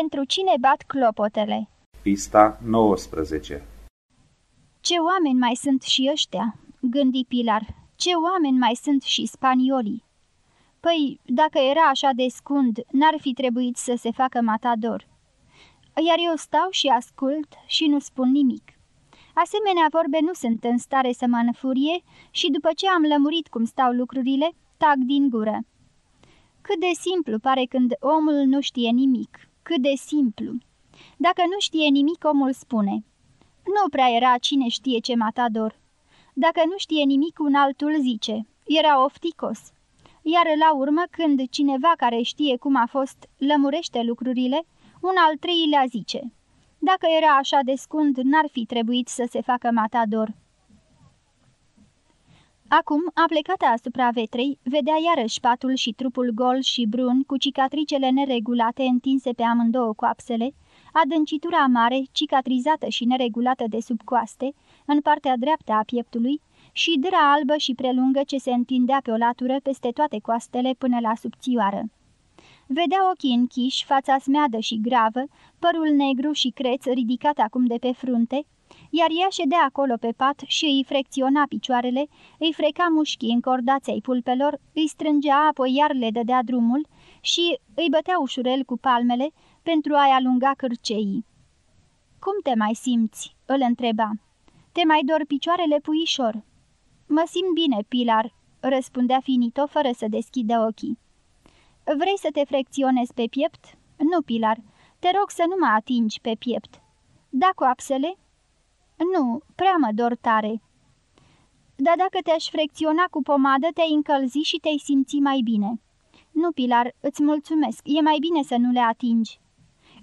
Pentru cine bat clopotele? Pista 19 Ce oameni mai sunt și ăștia? Gândi Pilar. Ce oameni mai sunt și spaniolii? Păi, dacă era așa de scund, n-ar fi trebuit să se facă matador. Iar eu stau și ascult și nu spun nimic. Asemenea vorbe nu sunt în stare să mă înfurie și după ce am lămurit cum stau lucrurile, tag din gură. Cât de simplu pare când omul nu știe nimic. Cât de simplu. Dacă nu știe nimic, omul spune. Nu prea era cine știe ce matador. Dacă nu știe nimic, un altul zice. Era ofticos. Iar la urmă, când cineva care știe cum a fost lămurește lucrurile, un al treilea zice. Dacă era așa de scund, n-ar fi trebuit să se facă matador. Acum, aplecată asupra vetrei, vedea iarăși patul și trupul gol și brun, cu cicatricele neregulate întinse pe amândouă coapsele, adâncitura mare, cicatrizată și neregulată de sub coaste, în partea dreaptă a pieptului, și dâra albă și prelungă ce se întindea pe o latură peste toate coastele până la subțioară. Vedea ochii închiși, fața smeadă și gravă, părul negru și creț ridicat acum de pe frunte, iar ea ședea acolo pe pat și îi frecționa picioarele, îi freca mușchii încordați ai pulpelor, îi strângea, apoi iar le dădea drumul și îi bătea ușurel cu palmele pentru a-i alunga cârceii. Cum te mai simți?" îl întreba. Te mai dor picioarele, puișor?" Mă simt bine, Pilar," răspundea Finito fără să deschidă ochii. Vrei să te frecționezi pe piept?" Nu, Pilar, te rog să nu mă atingi pe piept." Da, coapsele?" Nu, prea mă dor tare." Dar dacă te-aș frecționa cu pomadă, te-ai încălzi și te-ai simți mai bine." Nu, Pilar, îți mulțumesc, e mai bine să nu le atingi."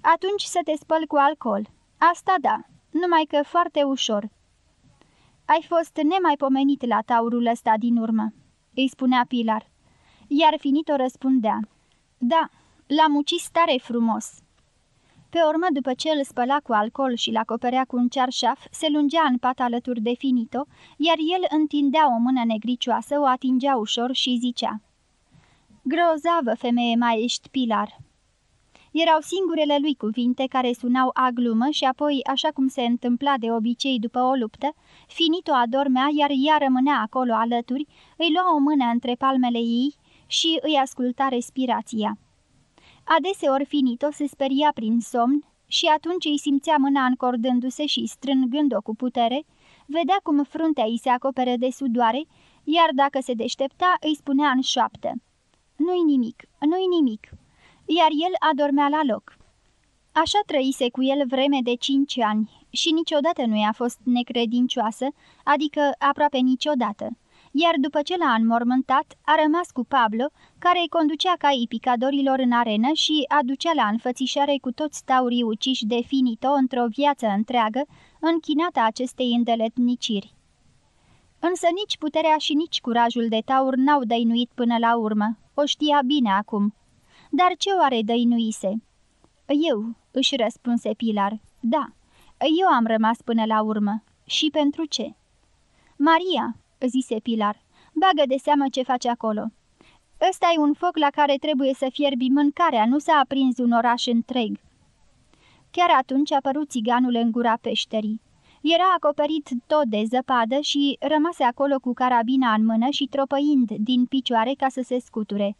Atunci să te spăl cu alcool." Asta da, numai că foarte ușor." Ai fost nemaipomenit la taurul ăsta din urmă," îi spunea Pilar. Iar Finito răspundea. Da, l-am ucis tare frumos." Pe urmă, după ce îl spăla cu alcool și l-acoperea cu un cearșaf, se lungea în pat alături de Finito, iar el întindea o mână negricioasă, o atingea ușor și zicea Grozavă, femeie mai ești, Pilar!" Erau singurele lui cuvinte care sunau a glumă și apoi, așa cum se întâmpla de obicei după o luptă, Finito adormea, iar ea rămânea acolo alături, îi lua o mână între palmele ei și îi asculta respirația. Adeseori Finito se speria prin somn și atunci îi simțea mâna încordându-se și strângând-o cu putere, vedea cum fruntea îi se acopere de sudoare, iar dacă se deștepta, îi spunea în șoaptă. Nu-i nimic, nu-i nimic." Iar el adormea la loc. Așa trăise cu el vreme de cinci ani și niciodată nu i-a fost necredincioasă, adică aproape niciodată iar după ce l-a înmormântat, a rămas cu Pablo, care îi conducea caii picadorilor în arenă și aducea la înfățișare cu toți taurii uciși de finito într-o viață întreagă, închinată acestei îndeletniciri. Însă nici puterea și nici curajul de taur n-au dăinuit până la urmă, o știa bine acum. Dar ce oare dăinuise? Eu, își răspunse Pilar, da, eu am rămas până la urmă. Și pentru ce? Maria, zise Pilar. Bagă de seamă ce face acolo. ăsta e un foc la care trebuie să fierbi mâncarea, nu s-a aprins un oraș întreg. Chiar atunci a apărut țiganul în gura peșterii. Era acoperit tot de zăpadă și rămase acolo cu carabina în mână și tropăind din picioare ca să se scuture.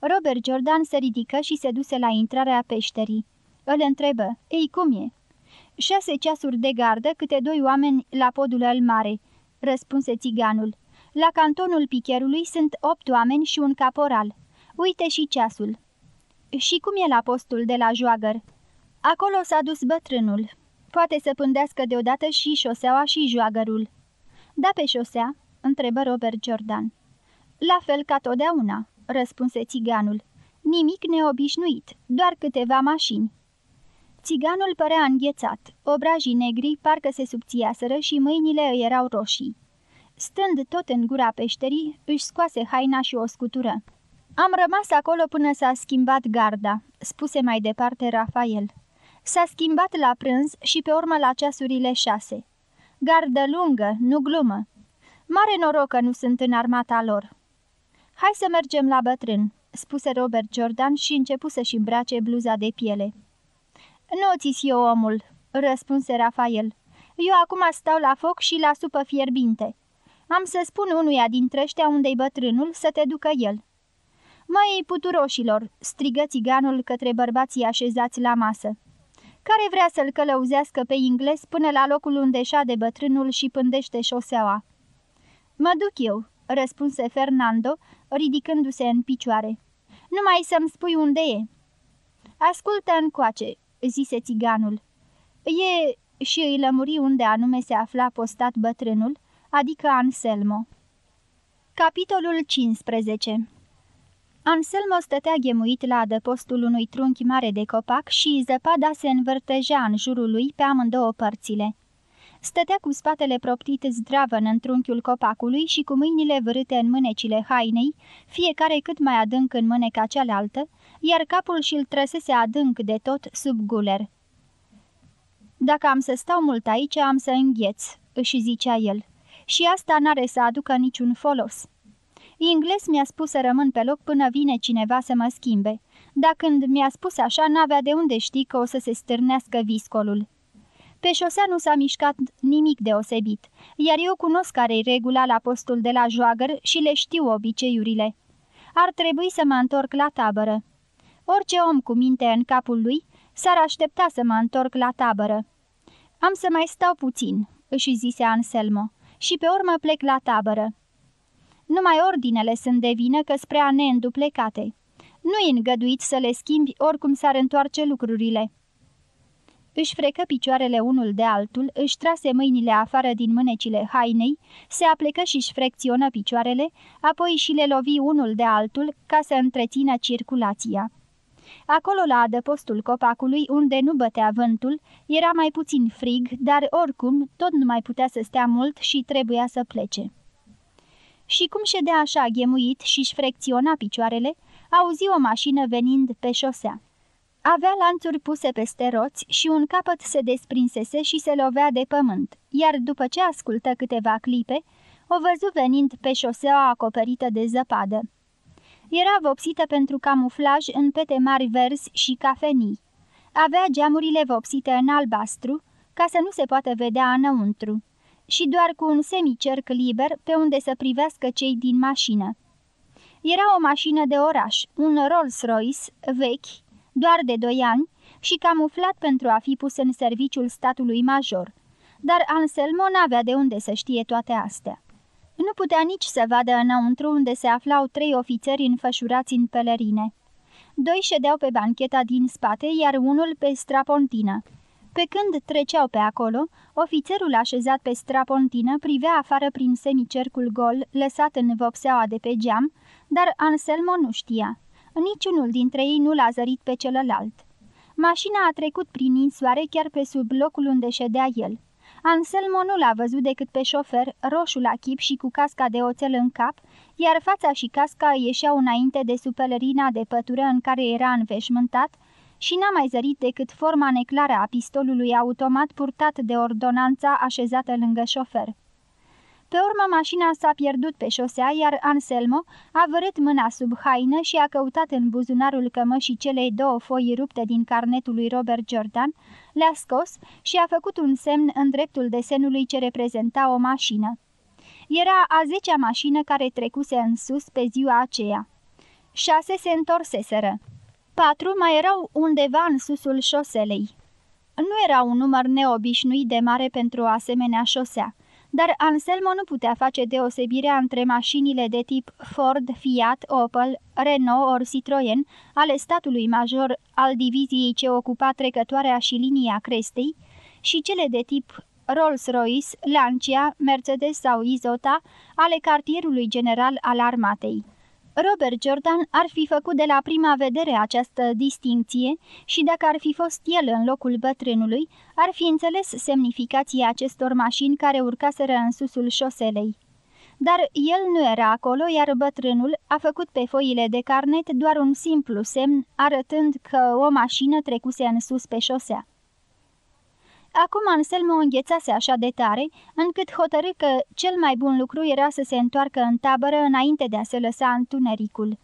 Robert Jordan se ridică și se duse la intrarea peșterii. Îl întrebă, ei cum e? Șase ceasuri de gardă, câte doi oameni la podul el mare, răspunse țiganul. La cantonul picherului sunt opt oameni și un caporal. Uite și ceasul. Și cum e la postul de la joagăr? Acolo s-a dus bătrânul. Poate să pândească deodată și șoseaua și joagărul. Da pe șosea?" întrebă Robert Jordan. La fel ca totdeauna," răspunse țiganul. Nimic neobișnuit, doar câteva mașini." Țiganul părea înghețat, obrajii negri parcă se subțiaseră și mâinile îi erau roșii. Stând tot în gura peșterii, își scoase haina și o scutură. Am rămas acolo până s-a schimbat garda," spuse mai departe Rafael. S-a schimbat la prânz și pe urmă la ceasurile șase. Gardă lungă, nu glumă. Mare noroc că nu sunt în armata lor." Hai să mergem la bătrân," spuse Robert Jordan și începu să-și îmbrace bluza de piele. Nu ți eu omul," răspunse Rafael. Eu acum stau la foc și la supă fierbinte. Am să spun unuia dintre ăștia unde-i bătrânul să te ducă el." Măi, puturoșilor!" strigă țiganul către bărbații așezați la masă. Care vrea să-l călăuzească pe ingles până la locul unde de bătrânul și pândește șoseaua?" Mă duc eu," răspunse Fernando, ridicându-se în picioare. Numai să-mi spui unde e." Ascultă încoace," zise țiganul. E și îi lămuri unde anume se afla postat bătrânul, adică Anselmo. Capitolul 15 Anselmo stătea ghemuit la adăpostul unui trunchi mare de copac și zăpada se învârtejea în jurul lui pe amândouă părțile. Stătea cu spatele proptit zdravăn în trunchiul copacului și cu mâinile vârâte în mânecile hainei, fiecare cât mai adânc în mâneca cealaltă, iar capul și-l trăsese adânc de tot sub guler. Dacă am să stau mult aici, am să îngheț," își zicea el, și asta n-are să aducă niciun folos." Ingles mi-a spus să rămân pe loc până vine cineva să mă schimbe, dar când mi-a spus așa, n-avea de unde ști că o să se stârnească viscolul. Pe șosea nu s-a mișcat nimic deosebit, iar eu cunosc care-i regula la postul de la joagăr și le știu obiceiurile. Ar trebui să mă întorc la tabără. Orice om cu minte în capul lui s-ar aștepta să mă întorc la tabără. Am să mai stau puțin, își zise Anselmo, și pe urmă plec la tabără. Numai ordinele sunt de vină că spre a neînduplecate. Nu-i îngăduit să le schimbi oricum s-ar întoarce lucrurile. Își frecă picioarele unul de altul, își trase mâinile afară din mânecile hainei, se aplecă și-și frecționă picioarele, apoi și le lovi unul de altul ca să întrețină circulația. Acolo, la adăpostul copacului, unde nu bătea vântul, era mai puțin frig, dar oricum tot nu mai putea să stea mult și trebuia să plece și cum ședea așa ghemuit și-și frecționa picioarele, auzi o mașină venind pe șosea. Avea lanțuri puse peste roți și un capăt se desprinsese și se lovea de pământ, iar după ce ascultă câteva clipe, o văzu venind pe șoseaua acoperită de zăpadă. Era vopsită pentru camuflaj în pete mari verzi și cafenii. Avea geamurile vopsite în albastru, ca să nu se poată vedea înăuntru și doar cu un semicerc liber pe unde să privească cei din mașină. Era o mașină de oraș, un Rolls-Royce vechi, doar de doi ani, și camuflat pentru a fi pus în serviciul statului major. Dar Anselmo n-avea de unde să știe toate astea. Nu putea nici să vadă înăuntru unde se aflau trei ofițeri înfășurați în pelerine. Doi ședeau pe bancheta din spate, iar unul pe strapontină. Pe când treceau pe acolo, ofițerul așezat pe strapontină privea afară prin semicercul gol lăsat în vopseaua de pe geam, dar Anselmo nu știa. Niciunul dintre ei nu l-a zărit pe celălalt. Mașina a trecut prin insoare chiar pe sub locul unde ședea el. Anselmo nu l-a văzut decât pe șofer, roșu la chip și cu casca de oțel în cap, iar fața și casca ieșeau înainte de superlerina de pătură în care era înveșmântat, și n-a mai zărit decât forma neclară a pistolului automat purtat de ordonanța așezată lângă șofer. Pe urmă, mașina s-a pierdut pe șosea, iar Anselmo a vărât mâna sub haină și a căutat în buzunarul cămășii celei două foi rupte din carnetul lui Robert Jordan, le-a scos și a făcut un semn în dreptul desenului ce reprezenta o mașină. Era a zecea mașină care trecuse în sus pe ziua aceea. Șase se întorseseră. Patru mai erau undeva în susul șoselei. Nu era un număr neobișnuit de mare pentru o asemenea șosea, dar Anselmo nu putea face deosebirea între mașinile de tip Ford, Fiat, Opel, Renault ori Citroen ale statului major al diviziei ce ocupa trecătoarea și linia crestei și cele de tip Rolls-Royce, Lancia, Mercedes sau Izota ale cartierului general al armatei. Robert Jordan ar fi făcut de la prima vedere această distinție și dacă ar fi fost el în locul bătrânului, ar fi înțeles semnificația acestor mașini care urcaseră în susul șoselei. Dar el nu era acolo, iar bătrânul a făcut pe foile de carnet doar un simplu semn, arătând că o mașină trecuse în sus pe șosea. Acum Anselmo înghețase așa de tare, încât hotărâ că cel mai bun lucru era să se întoarcă în tabără înainte de a se lăsa întunericul.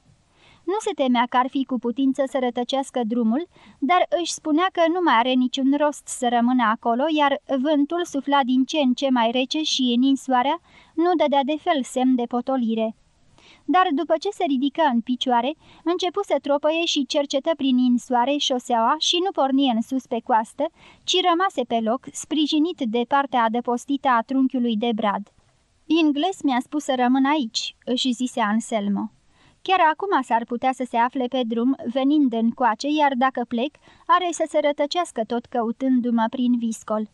Nu se temea că ar fi cu putință să rătăcească drumul, dar își spunea că nu mai are niciun rost să rămână acolo, iar vântul sufla din ce în ce mai rece și ninsoarea nu dădea de fel semn de potolire. Dar după ce se ridică în picioare, începu să tropăie și cercetă prin ninsoare șoseaua și nu porni în sus pe coastă, ci rămase pe loc, sprijinit de partea adăpostită a trunchiului de brad. Ingles mi-a spus să rămân aici," își zise Anselmo. Chiar acum s-ar putea să se afle pe drum, venind în coace, iar dacă plec, are să se rătăcească tot căutându-mă prin viscol.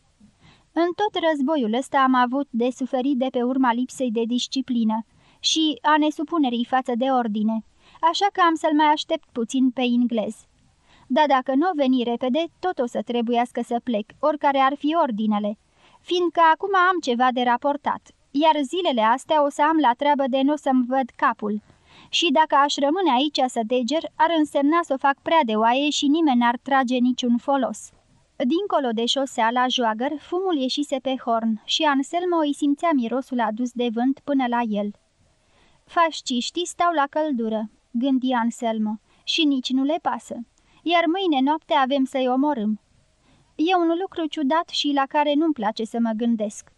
În tot războiul ăsta am avut de suferit de pe urma lipsei de disciplină și a nesupunerii față de ordine, așa că am să-l mai aștept puțin pe englez. Dar dacă nu veni repede, tot o să trebuiască să plec, oricare ar fi ordinele, fiindcă acum am ceva de raportat, iar zilele astea o să am la treabă de nu să-mi văd capul și dacă aș rămâne aici să deger, ar însemna să o fac prea de oaie și nimeni n-ar trage niciun folos. Dincolo de șosea la joagăr, fumul ieșise pe horn și Anselmo îi simțea mirosul adus de vânt până la el. Fasciștii stau la căldură, gândi Anselmo, și nici nu le pasă, iar mâine noapte avem să-i omorâm. E un lucru ciudat și la care nu-mi place să mă gândesc.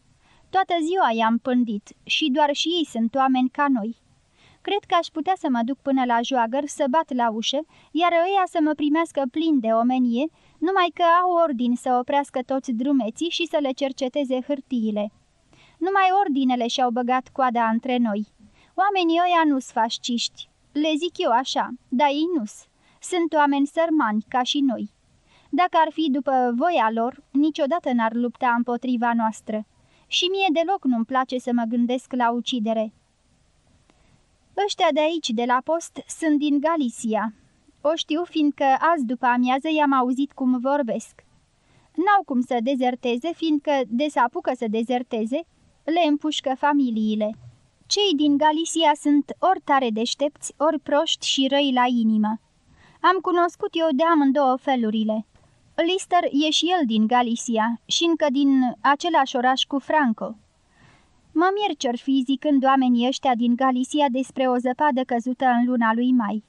Toată ziua i-am pândit și doar și ei sunt oameni ca noi. Cred că aș putea să mă duc până la joagăr, să bat la ușă, iar ăia să mă primească plin de omenie, numai că au ordin să oprească toți drumeții și să le cerceteze hârtiile. Numai ordinele și-au băgat coada între noi. Oamenii ăia nu-s fasciști, le zic eu așa, dar ei nu -s. Sunt oameni sărmani, ca și noi. Dacă ar fi după voia lor, niciodată n-ar lupta împotriva noastră. Și mie deloc nu-mi place să mă gândesc la ucidere. Ăștia de aici, de la post, sunt din Galicia. O știu fiindcă azi după amiază i-am auzit cum vorbesc. N-au cum să dezerteze, fiindcă de să apucă să dezerteze, le împușcă familiile. Cei din Galicia sunt ori tare deștepți, ori proști și răi la inimă. Am cunoscut eu de amândouă felurile. Lister e și el din Galicia și încă din același oraș cu Franco. Mă mir ce fi zicând oamenii ăștia din Galicia despre o zăpadă căzută în luna lui mai.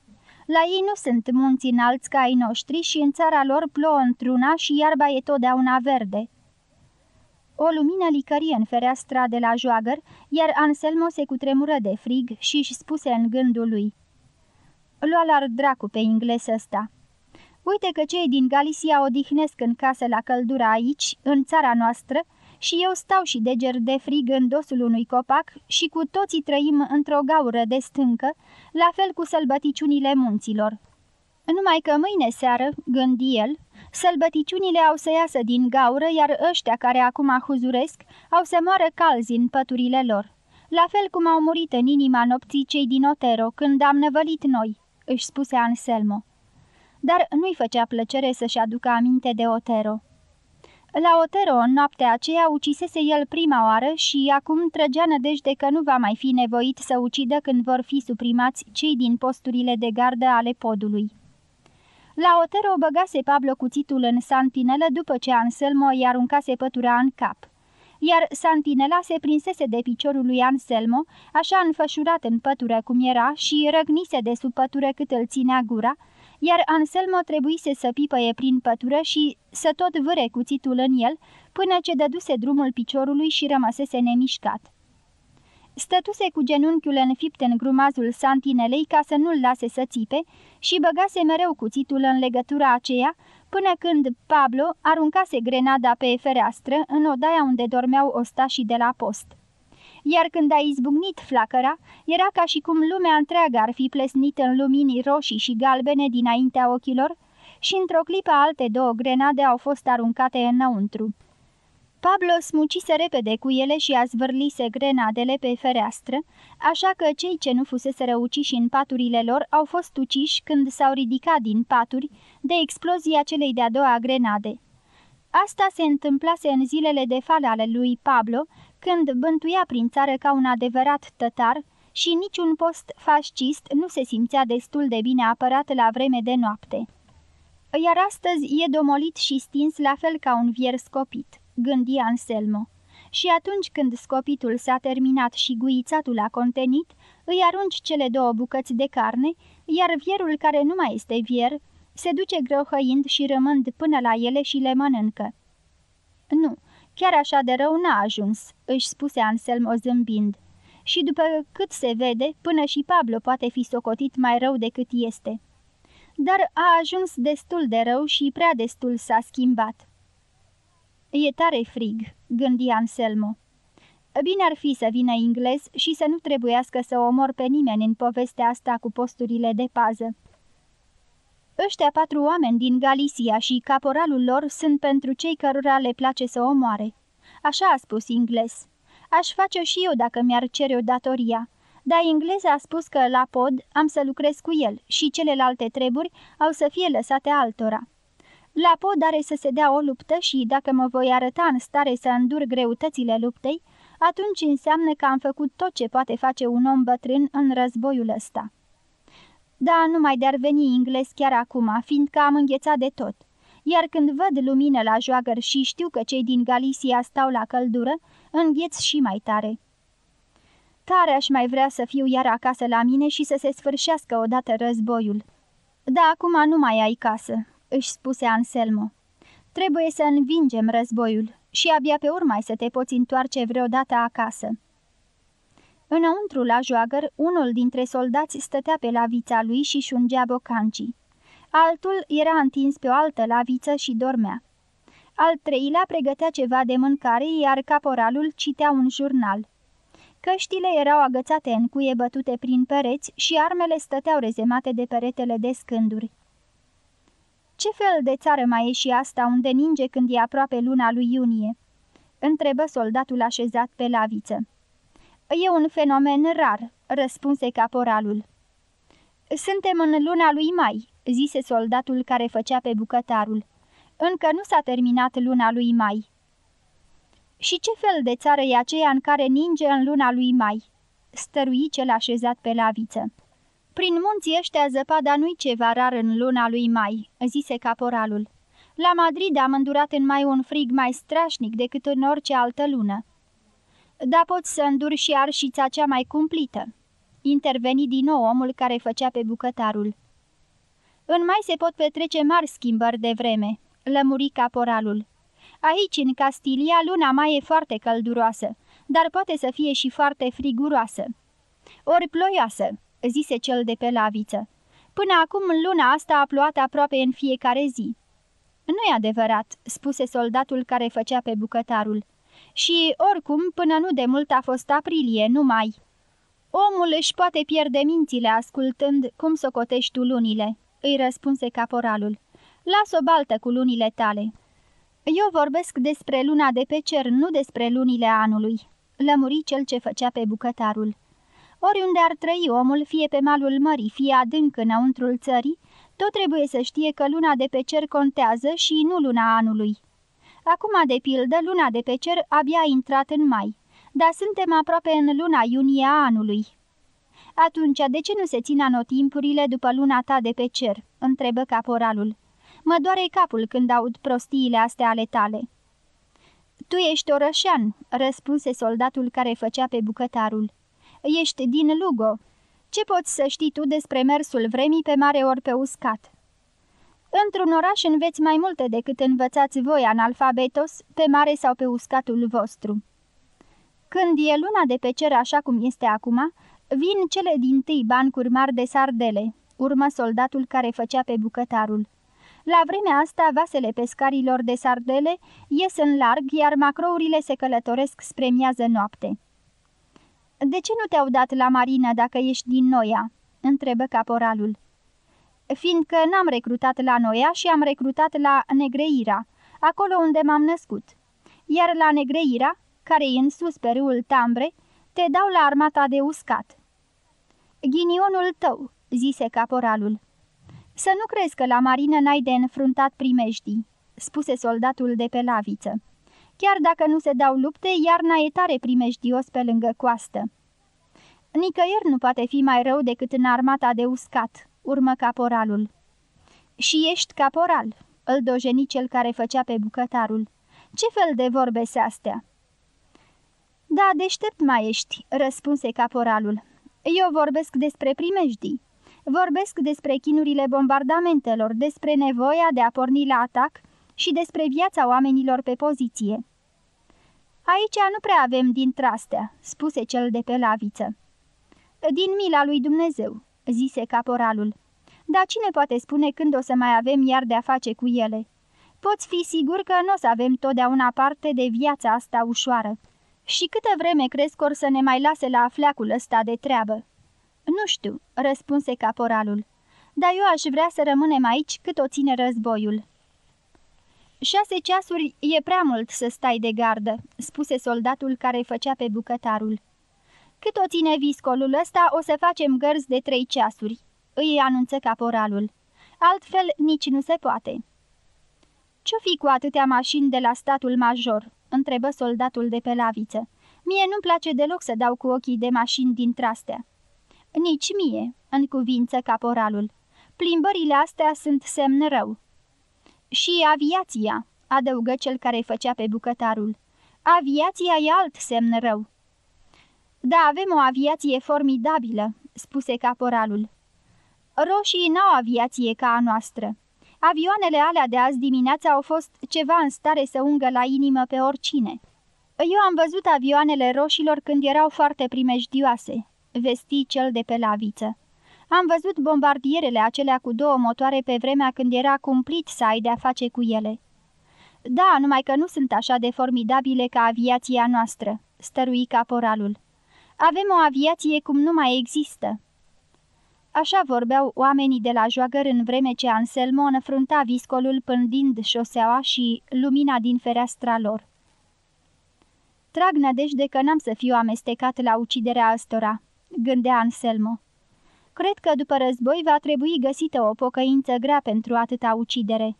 La ei nu sunt munți înalți ca ai noștri și în țara lor plouă într-una și iarba e totdeauna verde. O lumină licărie în fereastra de la joagăr, iar Anselmo se cutremură de frig și își spuse în gândul lui. Lua la dracu pe ingles ăsta. Uite că cei din Galicia odihnesc în casă la căldura aici, în țara noastră, și eu stau și deger de frig în dosul unui copac și cu toții trăim într-o gaură de stâncă, la fel cu sălbăticiunile munților. Numai că mâine seară, gândi el, sălbăticiunile au să iasă din gaură, iar ăștia care acum huzuresc au să moară calzi în păturile lor. La fel cum au murit în inima nopții cei din Otero, când am năvălit noi, își spuse Anselmo. Dar nu-i făcea plăcere să-și aducă aminte de Otero. La Otero, în noaptea aceea, ucisese el prima oară și acum trăgea nădejde că nu va mai fi nevoit să ucidă când vor fi suprimați cei din posturile de gardă ale podului. La Otero băgase Pablo cuțitul în santinelă după ce Anselmo i aruncase pătura în cap. Iar santinela se prinsese de piciorul lui Anselmo, așa înfășurat în pătură cum era și răgnise de sub pătură cât îl ținea gura, iar Anselmo trebuise să pipăie prin pătură și să tot vâre cuțitul în el, până ce dăduse drumul piciorului și rămăsese nemișcat. Stătuse cu genunchiul înfipt în grumazul santinelei ca să nu-l lase să țipe și băgase mereu cuțitul în legătura aceea, până când Pablo aruncase grenada pe fereastră în odaia unde dormeau ostașii de la post iar când a izbucnit flacăra, era ca și cum lumea întreagă ar fi plesnit în lumini roșii și galbene dinaintea ochilor și într-o clipă alte două grenade au fost aruncate înăuntru. Pablo smucise repede cu ele și a zvârlise grenadele pe fereastră, așa că cei ce nu fusese uciși în paturile lor au fost uciși când s-au ridicat din paturi de explozia celei de-a doua grenade. Asta se întâmplase în zilele de fală ale lui Pablo, când bântuia prin țară ca un adevărat tătar și niciun post fascist nu se simțea destul de bine apărat la vreme de noapte. Iar astăzi e domolit și stins la fel ca un vier scopit, gândi Anselmo. Și atunci când scopitul s-a terminat și guițatul a contenit, îi arunci cele două bucăți de carne, iar vierul care nu mai este vier se duce grohăind și rămând până la ele și le mănâncă. Nu, chiar așa de rău n-a ajuns, își spuse Anselmo zâmbind. Și după cât se vede, până și Pablo poate fi socotit mai rău decât este. Dar a ajuns destul de rău și prea destul s-a schimbat. E tare frig, gândi Anselmo. Bine ar fi să vină englez și să nu trebuiască să omor pe nimeni în povestea asta cu posturile de pază. Ăștia patru oameni din Galicia și caporalul lor sunt pentru cei cărora le place să omoare. Așa a spus ingles. Aș face și eu dacă mi-ar cere o datoria. Dar engleza a spus că la pod am să lucrez cu el și celelalte treburi au să fie lăsate altora. La pod are să se dea o luptă și dacă mă voi arăta în stare să îndur greutățile luptei, atunci înseamnă că am făcut tot ce poate face un om bătrân în războiul ăsta. Da, numai de-ar veni englez chiar acum, fiindcă am înghețat de tot. Iar când văd lumină la joagăr și știu că cei din Galicia stau la căldură, îngheț și mai tare. Tare aș mai vrea să fiu iar acasă la mine și să se sfârșească odată războiul. Da, acum nu mai ai casă, își spuse Anselmo. Trebuie să învingem războiul și abia pe urmă să te poți întoarce vreodată acasă. Înăuntru la joagăr, unul dintre soldați stătea pe lavița lui și șungea bocancii. Altul era întins pe o altă laviță și dormea. Al treilea pregătea ceva de mâncare, iar caporalul citea un jurnal. Căștile erau agățate în cuie bătute prin pereți și armele stăteau rezemate de peretele de scânduri. Ce fel de țară mai e și asta unde ninge când e aproape luna lui iunie?" întrebă soldatul așezat pe laviță. E un fenomen rar," răspunse caporalul. Suntem în luna lui mai," zise soldatul care făcea pe bucătarul. Încă nu s-a terminat luna lui mai." Și ce fel de țară e aceea în care ninge în luna lui mai?" stărui cel așezat pe laviță. Prin munții ăștia zăpada nu-i ceva rar în luna lui mai," zise caporalul. La Madrid am îndurat în mai un frig mai strașnic decât în orice altă lună." Da poți să înduri și arșița cea mai cumplită." Interveni din nou omul care făcea pe bucătarul. În mai se pot petrece mari schimbări de vreme," lămuri caporalul. Aici, în Castilia, luna mai e foarte călduroasă, dar poate să fie și foarte friguroasă. Ori ploioasă, zise cel de pe laviță. Până acum luna asta a plouat aproape în fiecare zi. Nu-i adevărat, spuse soldatul care făcea pe bucătarul. Și, oricum, până nu de mult a fost aprilie, numai. Omul își poate pierde mințile ascultând cum socotești tu lunile, îi răspunse caporalul. Las o baltă cu lunile tale. Eu vorbesc despre luna de pe cer, nu despre lunile anului, lămuri cel ce făcea pe bucătarul. Oriunde ar trăi omul, fie pe malul mării, fie adânc înăuntrul țării, tot trebuie să știe că luna de pe cer contează și nu luna anului. Acum, de pildă, luna de pe cer abia a intrat în mai, dar suntem aproape în luna iunie a anului. Atunci, de ce nu se țin anotimpurile după luna ta de pe cer?" întrebă caporalul. Mă doare capul când aud prostiile astea ale tale." Tu ești orășean," răspunse soldatul care făcea pe bucătarul. Ești din Lugo. Ce poți să știi tu despre mersul vremii pe mare ori pe uscat?" Într-un oraș înveți mai multe decât învățați voi analfabetos pe mare sau pe uscatul vostru. Când e luna de pe cer așa cum este acum, vin cele din tâi bancuri mari de sardele, urmă soldatul care făcea pe bucătarul. La vremea asta, vasele pescarilor de sardele ies în larg, iar macrourile se călătoresc spre miază noapte. De ce nu te-au dat la marină dacă ești din Noia?" întrebă caporalul. Fiindcă n-am recrutat la Noia și am recrutat la Negreira, acolo unde m-am născut. Iar la Negreira, care e în sus pe râul Tambre, te dau la armata de uscat." Ghinionul tău," zise caporalul. Să nu crezi că la marină n-ai de înfruntat primejdii," spuse soldatul de pe laviță. Chiar dacă nu se dau lupte, iarna e tare primejdios pe lângă coastă." Nicăieri nu poate fi mai rău decât în armata de uscat," urmă caporalul. Și ești caporal," îl dojeni cel care făcea pe bucătarul. Ce fel de vorbe se astea?" Da, deștept mai ești," răspunse caporalul. Eu vorbesc despre primejdii. Vorbesc despre chinurile bombardamentelor, despre nevoia de a porni la atac și despre viața oamenilor pe poziție. Aici nu prea avem dintre astea," spuse cel de pe laviță. Din mila lui Dumnezeu," zise caporalul. Dar cine poate spune când o să mai avem iar de-a face cu ele? Poți fi sigur că nu o să avem totdeauna parte de viața asta ușoară. Și câtă vreme crezi că or să ne mai lase la afleacul ăsta de treabă? Nu știu, răspunse caporalul, dar eu aș vrea să rămânem aici cât o ține războiul. Șase ceasuri e prea mult să stai de gardă, spuse soldatul care făcea pe bucătarul. Cât o ține viscolul ăsta, o să facem gărzi de trei ceasuri, îi anunță caporalul. Altfel nici nu se poate. Ce-o fi cu atâtea mașini de la statul major?" întrebă soldatul de pe laviță. Mie nu-mi place deloc să dau cu ochii de mașini din trastea." Nici mie," în cuvință caporalul. Plimbările astea sunt semn rău." Și aviația," adăugă cel care făcea pe bucătarul. Aviația e alt semn rău." Da, avem o aviație formidabilă," spuse caporalul. Roșii n-au aviație ca a noastră. Avioanele alea de azi dimineața au fost ceva în stare să ungă la inimă pe oricine. Eu am văzut avioanele roșilor când erau foarte primejdioase, vesti cel de pe laviță. Am văzut bombardierele acelea cu două motoare pe vremea când era cumplit să ai de-a face cu ele. Da, numai că nu sunt așa de formidabile ca aviația noastră, stărui caporalul. Avem o aviație cum nu mai există. Așa vorbeau oamenii de la joagăr în vreme ce Anselmo înfrunta viscolul pândind șoseaua și lumina din fereastra lor. Trag nădejde că n-am să fiu amestecat la uciderea ăstora, gândea Anselmo. Cred că după război va trebui găsită o pocăință grea pentru atâta ucidere.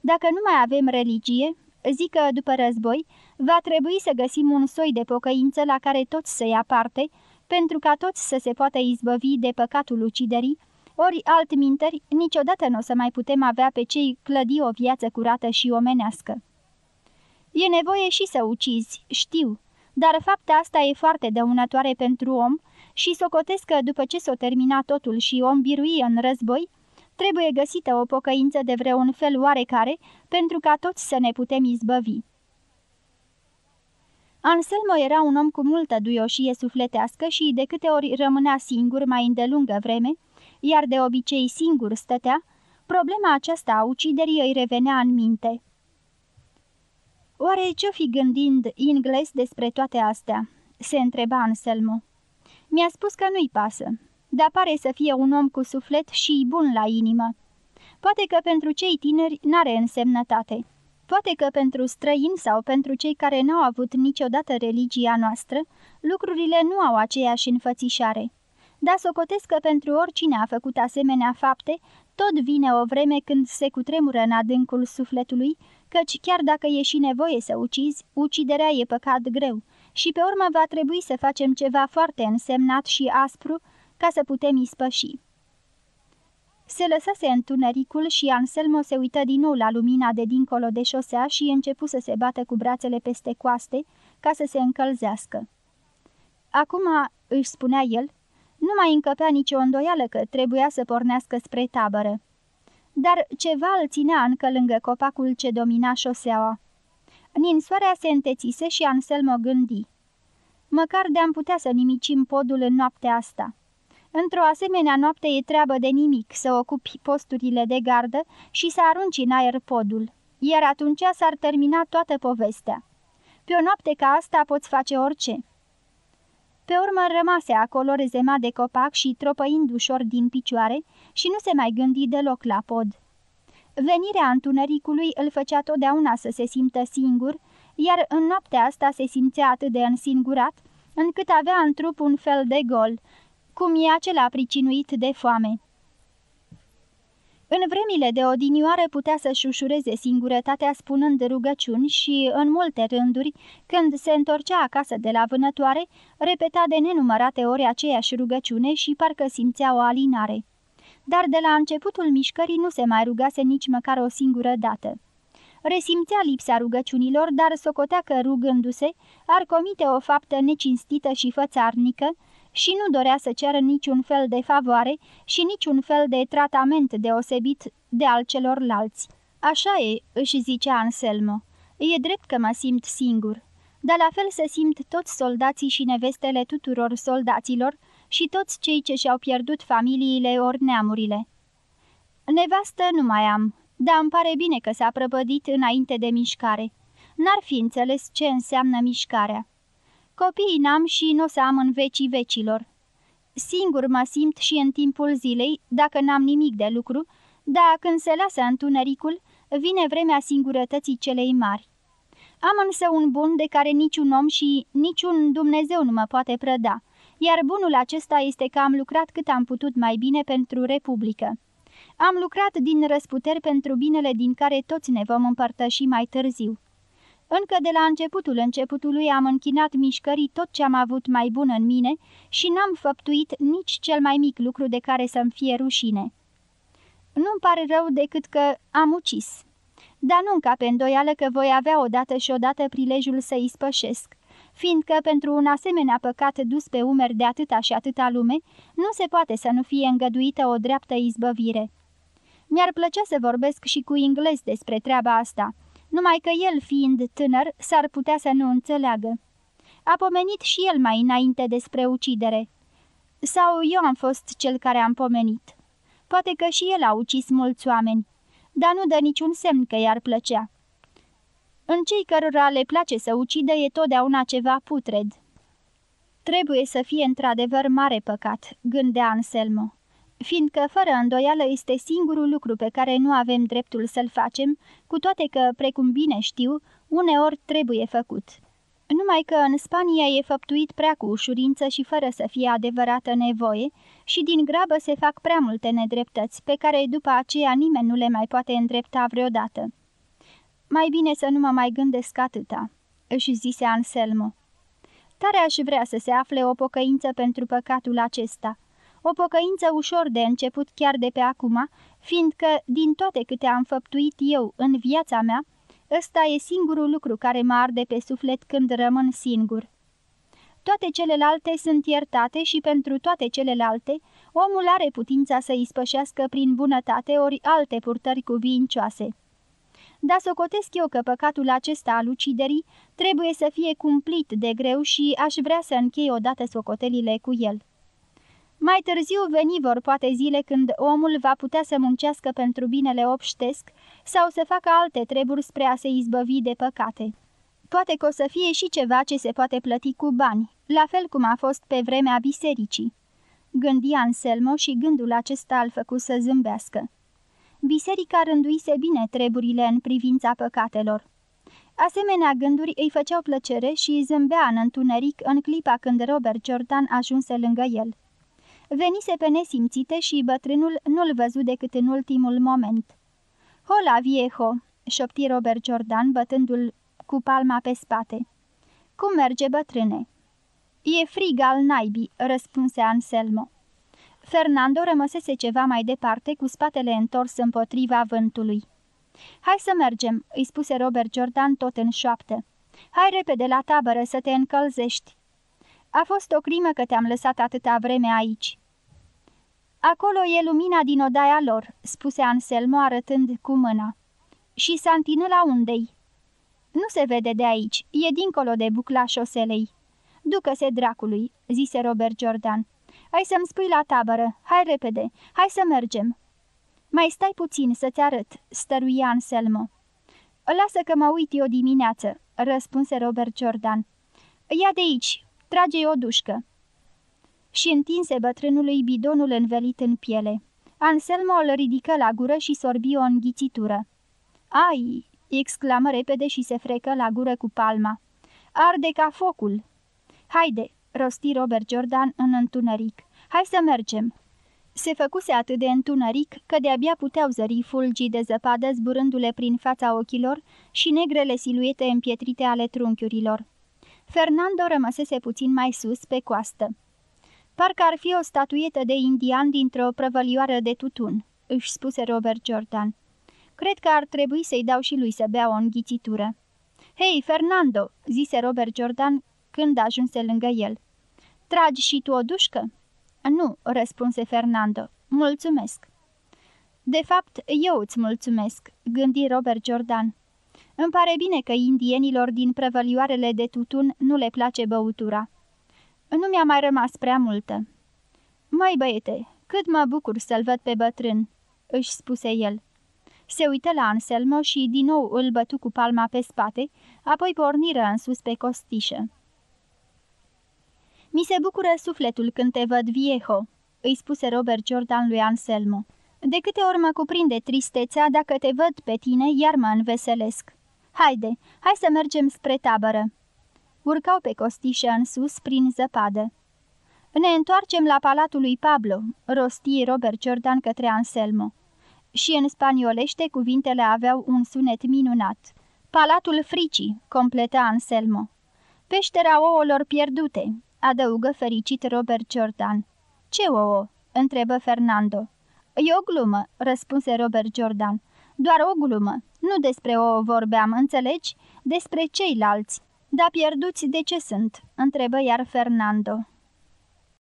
Dacă nu mai avem religie, zic că după război va trebui să găsim un soi de pocăință la care toți să ia parte, pentru ca toți să se poată izbăvi de păcatul uciderii, ori altminteri, niciodată nu o să mai putem avea pe cei clădi o viață curată și omenească. E nevoie și să ucizi, știu, dar fapta asta e foarte dăunătoare pentru om și socotesc că după ce s-o termina totul și om birui în război, trebuie găsită o pocăință de vreun fel oarecare pentru ca toți să ne putem izbăvi. Anselmo era un om cu multă duioșie sufletească și de câte ori rămânea singur mai îndelungă vreme, iar de obicei singur stătea, problema aceasta a uciderii îi revenea în minte. Oare ce-o fi gândind ingles despre toate astea?" se întreba Anselmo. Mi-a spus că nu-i pasă, dar pare să fie un om cu suflet și bun la inimă. Poate că pentru cei tineri n-are însemnătate. Poate că pentru străini sau pentru cei care n-au avut niciodată religia noastră, lucrurile nu au aceeași înfățișare. Dar socotesc că pentru oricine a făcut asemenea fapte, tot vine o vreme când se cutremură în adâncul sufletului, căci chiar dacă e și nevoie să ucizi, uciderea e păcat greu și pe urmă va trebui să facem ceva foarte însemnat și aspru ca să putem ispăși. Se lăsase întunericul și Anselmo se uită din nou la lumina de dincolo de șosea și începu să se bată cu brațele peste coaste ca să se încălzească. Acum, își spunea el, nu mai încăpea nicio îndoială că trebuia să pornească spre tabără. Dar ceva îl ținea încă lângă copacul ce domina șoseaua. Ninsoarea se întețise și Anselmo gândi. Măcar de-am putea să nimicim podul în noaptea asta. Într-o asemenea noapte e treabă de nimic să ocupi posturile de gardă și să arunci în aer podul, iar atunci s-ar termina toată povestea. Pe o noapte ca asta poți face orice. Pe urmă rămase acolo rezemat de copac și tropăind ușor din picioare și nu se mai gândi deloc la pod. Venirea întunericului îl făcea totdeauna să se simtă singur, iar în noaptea asta se simțea atât de însingurat, încât avea în trup un fel de gol, cum e acela pricinuit de foame. În vremile de odinioară putea să-și ușureze singurătatea spunând rugăciuni și, în multe rânduri, când se întorcea acasă de la vânătoare, repeta de nenumărate ori aceeași rugăciune și parcă simțea o alinare. Dar de la începutul mișcării nu se mai rugase nici măcar o singură dată. Resimțea lipsa rugăciunilor, dar socotea că rugându-se ar comite o faptă necinstită și fățarnică, și nu dorea să ceară niciun fel de favoare și niciun fel de tratament deosebit de al celorlalți. Așa e, își zicea Anselmo. E drept că mă simt singur, dar la fel se simt toți soldații și nevestele tuturor soldaților și toți cei ce și-au pierdut familiile ori neamurile. Nevastă nu mai am, dar îmi pare bine că s-a prăpădit înainte de mișcare. N-ar fi înțeles ce înseamnă mișcarea. Copiii n-am și nu o să am în vecii vecilor. Singur mă simt și în timpul zilei, dacă n-am nimic de lucru, dar când se lasă întunericul, vine vremea singurătății celei mari. Am însă un bun de care niciun om și niciun Dumnezeu nu mă poate prăda, iar bunul acesta este că am lucrat cât am putut mai bine pentru Republică. Am lucrat din răsputeri pentru binele din care toți ne vom împărtăși mai târziu. Încă de la începutul începutului am închinat mișcării tot ce am avut mai bun în mine și n-am făptuit nici cel mai mic lucru de care să-mi fie rușine. Nu-mi pare rău decât că am ucis. Dar nu ca pe îndoială că voi avea odată și odată prilejul să îi spășesc, fiindcă pentru un asemenea păcat dus pe umeri de atâta și atâta lume, nu se poate să nu fie îngăduită o dreaptă izbăvire. Mi-ar plăcea să vorbesc și cu englez despre treaba asta, numai că el, fiind tânăr, s-ar putea să nu înțeleagă. A pomenit și el mai înainte despre ucidere. Sau eu am fost cel care am pomenit. Poate că și el a ucis mulți oameni, dar nu dă niciun semn că i-ar plăcea. În cei cărora le place să ucidă e totdeauna ceva putred. Trebuie să fie într-adevăr mare păcat, gândea Anselmo fiindcă fără îndoială este singurul lucru pe care nu avem dreptul să-l facem, cu toate că, precum bine știu, uneori trebuie făcut. Numai că în Spania e făptuit prea cu ușurință și fără să fie adevărată nevoie și din grabă se fac prea multe nedreptăți, pe care după aceea nimeni nu le mai poate îndrepta vreodată. Mai bine să nu mă mai gândesc atâta, își zise Anselmo. Tare aș vrea să se afle o pocăință pentru păcatul acesta, o pocăință ușor de început chiar de pe acum, fiindcă, din toate câte am făptuit eu în viața mea, ăsta e singurul lucru care mă arde pe suflet când rămân singur. Toate celelalte sunt iertate și pentru toate celelalte, omul are putința să ispășească prin bunătate ori alte purtări cuvincioase. Dar socotesc eu că păcatul acesta al uciderii trebuie să fie cumplit de greu și aș vrea să închei odată socotelile cu el. Mai târziu veni vor poate zile când omul va putea să muncească pentru binele obștesc sau să facă alte treburi spre a se izbăvi de păcate. Poate că o să fie și ceva ce se poate plăti cu bani, la fel cum a fost pe vremea bisericii. Gândi Anselmo și gândul acesta îl făcu să zâmbească. Biserica rânduise bine treburile în privința păcatelor. Asemenea gânduri îi făceau plăcere și zâmbea în întuneric în clipa când Robert Jordan ajunse lângă el. Venise pe nesimțite și bătrânul nu-l văzu decât în ultimul moment. Hola, viejo!" șopti Robert Jordan, bătându-l cu palma pe spate. Cum merge, bătrâne?" E frig al naibii," răspunse Anselmo. Fernando rămăsese ceva mai departe, cu spatele întors împotriva vântului. Hai să mergem," îi spuse Robert Jordan tot în șoaptă. Hai repede la tabără să te încălzești." A fost o crimă că te-am lăsat atâta vreme aici." Acolo e lumina din odaia lor," spuse Anselmo arătând cu mâna. Și santinăla undei?" Nu se vede de aici, e dincolo de bucla șoselei." Ducă-se dracului," zise Robert Jordan. Hai să-mi spui la tabără, hai repede, hai să mergem." Mai stai puțin să-ți arăt," stăruia Anselmo. Lasă că mă uit eu dimineață," răspunse Robert Jordan. Ia de aici, trage o dușcă." Și întinse bătrânului bidonul învelit în piele. Anselmo îl ridică la gură și sorbi o înghițitură. Ai!" exclamă repede și se frecă la gură cu palma. Arde ca focul!" Haide!" Rosti Robert Jordan în întuneric. Hai să mergem!" Se făcuse atât de întuneric că de-abia puteau zări fulgii de zăpadă zburându-le prin fața ochilor și negrele siluete împietrite ale trunchiurilor. Fernando rămăsese puțin mai sus, pe coastă. Parcă ar fi o statuietă de indian dintr-o prăvălioară de tutun, își spuse Robert Jordan. Cred că ar trebui să-i dau și lui să bea o înghițitură. Hei, Fernando!" zise Robert Jordan când ajunse lângă el. Tragi și tu o dușcă?" Nu," răspunse Fernando. Mulțumesc." De fapt, eu îți mulțumesc," gândi Robert Jordan. Îmi pare bine că indienilor din prăvălioarele de tutun nu le place băutura. Nu mi-a mai rămas prea multă." Mai băiete, cât mă bucur să-l văd pe bătrân," își spuse el. Se uită la Anselmo și din nou îl bătu cu palma pe spate, apoi porniră în sus pe costișă. Mi se bucură sufletul când te văd, viejo," îi spuse Robert Jordan lui Anselmo. De câte ori mă cuprinde tristețea, dacă te văd pe tine, iar mă înveselesc. Haide, hai să mergem spre tabără." Urcau pe costișă în sus, prin zăpadă. Ne întoarcem la palatul lui Pablo," rosti Robert Jordan către Anselmo. Și în spaniolește cuvintele aveau un sunet minunat. Palatul fricii," completa Anselmo. Peștera ouălor pierdute," adăugă fericit Robert Jordan. Ce ouă?" întrebă Fernando. E o glumă," răspunse Robert Jordan. Doar o glumă. Nu despre ouă vorbeam, înțelegi? Despre ceilalți. Da pierduți de ce sunt?" întrebă iar Fernando.